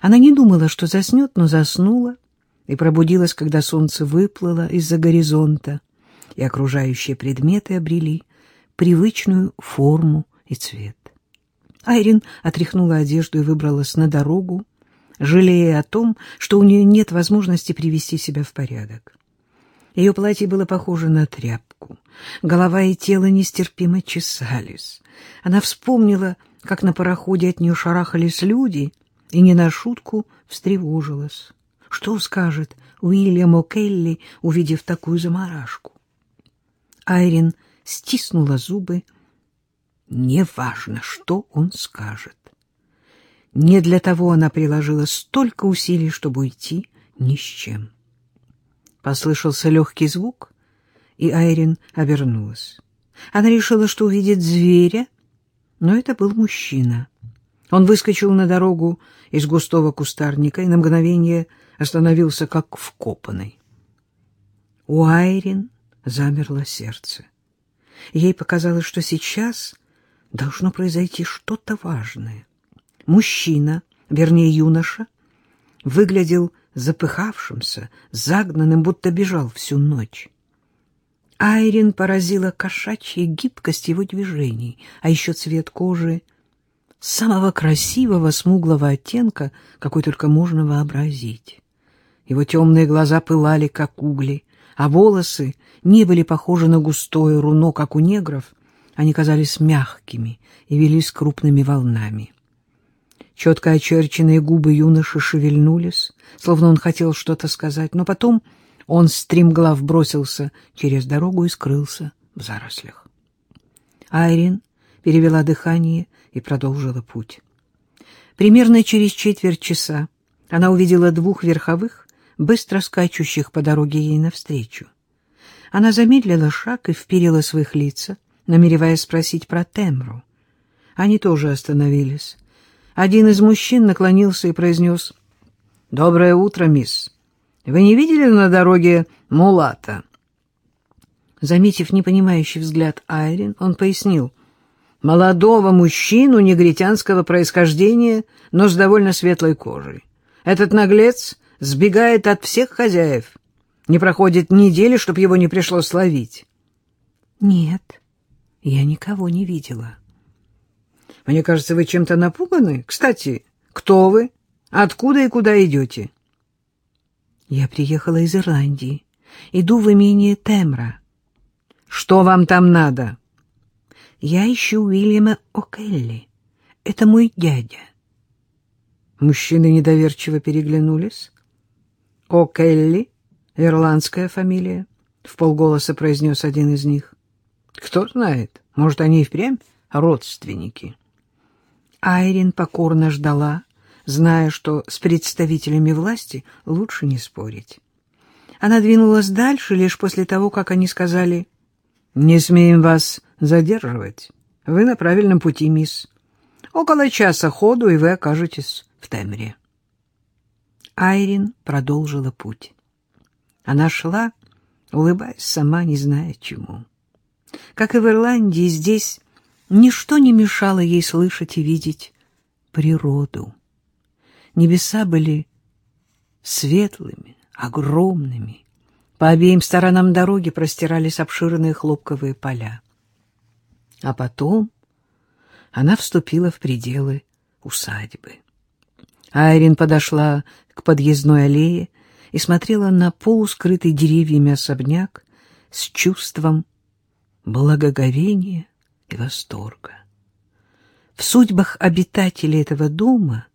Она не думала, что заснет, но заснула и пробудилась, когда солнце выплыло из-за горизонта, и окружающие предметы обрели привычную форму и цвет. Айрин отряхнула одежду и выбралась на дорогу, жалея о том, что у нее нет возможности привести себя в порядок. Ее платье было похоже на тряпку. Голова и тело нестерпимо чесались. Она вспомнила, как на пароходе от нее шарахались люди, и не на шутку встревожилась. Что скажет Уильям О'Келли, увидев такую заморашку? Айрин стиснула зубы. Неважно, что он скажет. Не для того она приложила столько усилий, чтобы уйти ни с чем. Послышался легкий звук, и Айрин обернулась. Она решила, что увидит зверя, но это был мужчина. Он выскочил на дорогу из густого кустарника и на мгновение остановился как вкопанный. У Айрин замерло сердце. Ей показалось, что сейчас должно произойти что-то важное. Мужчина, вернее юноша, выглядел запыхавшимся, загнанным, будто бежал всю ночь. Айрин поразила кошачья гибкость его движений, а еще цвет кожи самого красивого смуглого оттенка, какой только можно вообразить. Его темные глаза пылали, как угли, а волосы не были похожи на густое руно, как у негров, они казались мягкими и велись крупными волнами. Четко очерченные губы юноши шевельнулись, словно он хотел что-то сказать, но потом он стремглав бросился через дорогу и скрылся в зарослях. Айрин перевела дыхание и продолжила путь. Примерно через четверть часа она увидела двух верховых, быстро скачущих по дороге ей навстречу. Она замедлила шаг и вперила своих лица, намереваясь спросить про Темру. Они тоже остановились. Один из мужчин наклонился и произнес «Доброе утро, мисс. Вы не видели на дороге мулата?» Заметив непонимающий взгляд Айрин, он пояснил «Молодого мужчину негритянского происхождения, но с довольно светлой кожей. Этот наглец сбегает от всех хозяев. Не проходит недели, чтобы его не пришлось ловить». «Нет, я никого не видела». Мне кажется, вы чем-то напуганы. Кстати, кто вы? Откуда и куда идете? Я приехала из Ирландии. Иду в имение Темра. Что вам там надо? Я ищу Уильяма О'Келли. Это мой дядя. Мужчины недоверчиво переглянулись. О'Келли, ирландская фамилия, в полголоса произнес один из них. Кто знает, может, они и впрямь родственники. Айрин покорно ждала, зная, что с представителями власти лучше не спорить. Она двинулась дальше лишь после того, как они сказали «Не смеем вас задерживать. Вы на правильном пути, мисс. Около часа ходу, и вы окажетесь в Темре». Айрин продолжила путь. Она шла, улыбаясь сама, не зная чему. Как и в Ирландии, здесь Ничто не мешало ей слышать и видеть природу. Небеса были светлыми, огромными. По обеим сторонам дороги простирались обширные хлопковые поля. А потом она вступила в пределы усадьбы. Айрин подошла к подъездной аллее и смотрела на полускрытый деревьями особняк с чувством благоговения и восторга. В судьбах обитателей этого дома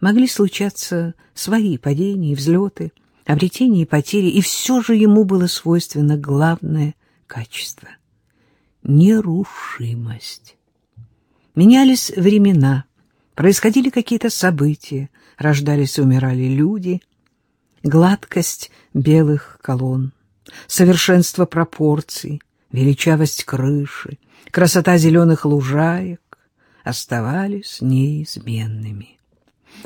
могли случаться свои падения и взлеты, обретения и потери, и все же ему было свойственно главное качество — нерушимость. Менялись времена, происходили какие-то события, рождались и умирали люди, гладкость белых колонн, совершенство пропорций, величавость крыши, красота зеленых лужаек оставались неизменными.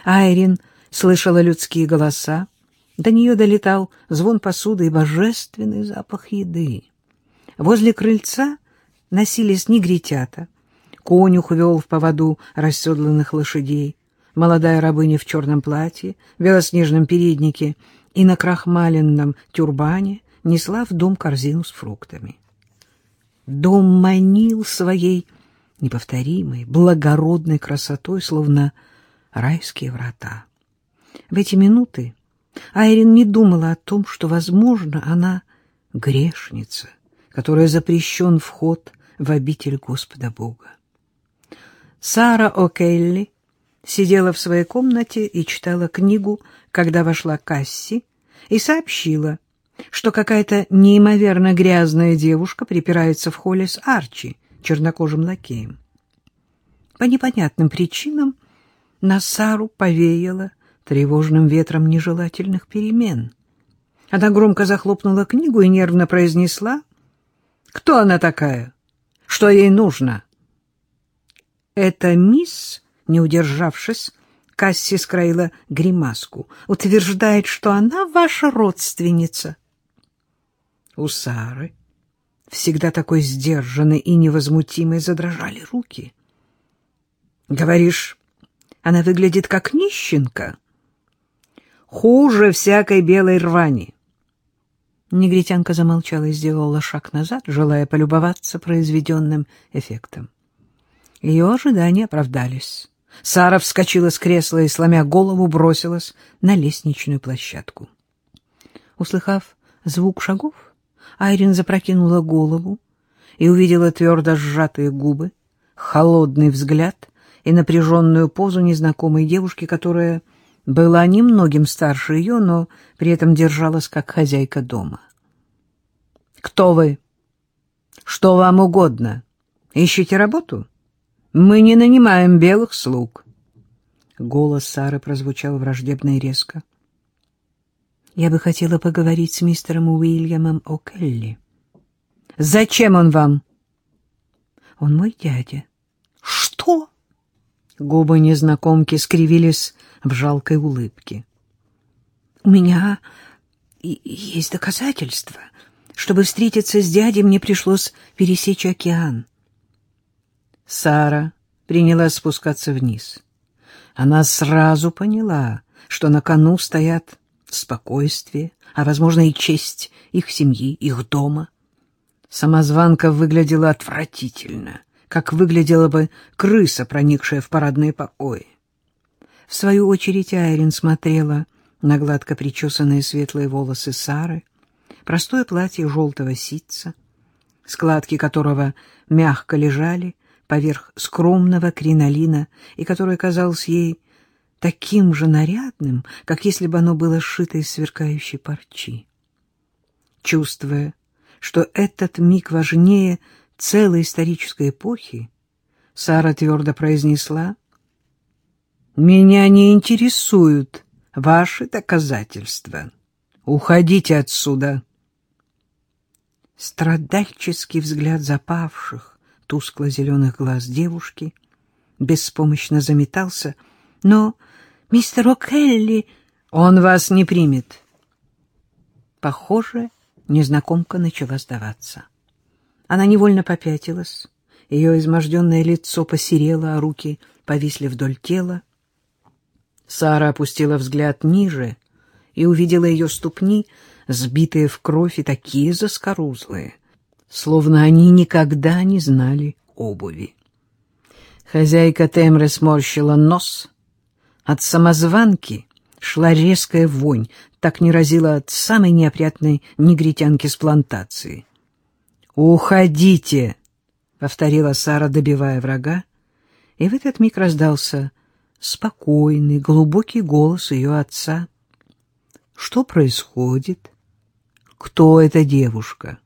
Айрин слышала людские голоса, до нее долетал звон посуды и божественный запах еды. Возле крыльца носились негритята, конюх вел в поводу расседланных лошадей, молодая рабыня в черном платье, белоснежном переднике и на крахмаленном тюрбане несла в дом корзину с фруктами. Дом манил своей неповторимой, благородной красотой, словно райские врата. В эти минуты Айрин не думала о том, что, возможно, она грешница, которая запрещен вход в обитель Господа Бога. Сара О'Келли сидела в своей комнате и читала книгу, когда вошла Касси и сообщила, что какая-то неимоверно грязная девушка припирается в холле с Арчи, чернокожим лакеем. По непонятным причинам на Сару повеяло тревожным ветром нежелательных перемен. Она громко захлопнула книгу и нервно произнесла, «Кто она такая? Что ей нужно?» «Это мисс, не удержавшись, Касси скроила гримаску, утверждает, что она ваша родственница». У Сары, всегда такой сдержанной и невозмутимой, задрожали руки. «Говоришь, она выглядит как нищенка?» «Хуже всякой белой рвани». Негритянка замолчала и сделала шаг назад, желая полюбоваться произведенным эффектом. Ее ожидания оправдались. Сара вскочила с кресла и, сломя голову, бросилась на лестничную площадку. Услыхав звук шагов, Айрин запрокинула голову и увидела твердо сжатые губы, холодный взгляд и напряженную позу незнакомой девушки, которая была немногим старше ее, но при этом держалась как хозяйка дома. «Кто вы? Что вам угодно? Ищете работу? Мы не нанимаем белых слуг». Голос Сары прозвучал враждебно и резко. Я бы хотела поговорить с мистером Уильямом О'Келли. Зачем он вам? Он мой дядя. Губы незнакомки скривились в жалкой улыбке. У меня есть доказательства. Чтобы встретиться с дядей, мне пришлось пересечь океан. Сара принялась спускаться вниз. Она сразу поняла, что на кону стоят спокойствие, а, возможно, и честь их семьи, их дома. Самозванка выглядела отвратительно, как выглядела бы крыса, проникшая в парадные покои. В свою очередь Айрин смотрела на гладко причесанные светлые волосы Сары, простое платье желтого ситца, складки которого мягко лежали поверх скромного кринолина и которое казалось ей таким же нарядным, как если бы оно было сшито из сверкающей парчи. Чувствуя, что этот миг важнее целой исторической эпохи, Сара твердо произнесла, «Меня не интересуют ваши доказательства. Уходите отсюда!» Страдальческий взгляд запавших, тускло-зеленых глаз девушки беспомощно заметался, но Мистер О'Келли, он вас не примет. Похоже, незнакомка начала сдаваться. Она невольно попятилась. Ее изможденное лицо посерело, а руки повисли вдоль тела. Сара опустила взгляд ниже и увидела ее ступни, сбитые в кровь и такие заскорузлые, словно они никогда не знали обуви. Хозяйка Темры сморщила нос — от самозванки шла резкая вонь, так не разила от самой неопрятной негритянки с плантации. «Уходите!» — повторила Сара, добивая врага, и в этот миг раздался спокойный, глубокий голос ее отца. «Что происходит? Кто эта девушка?»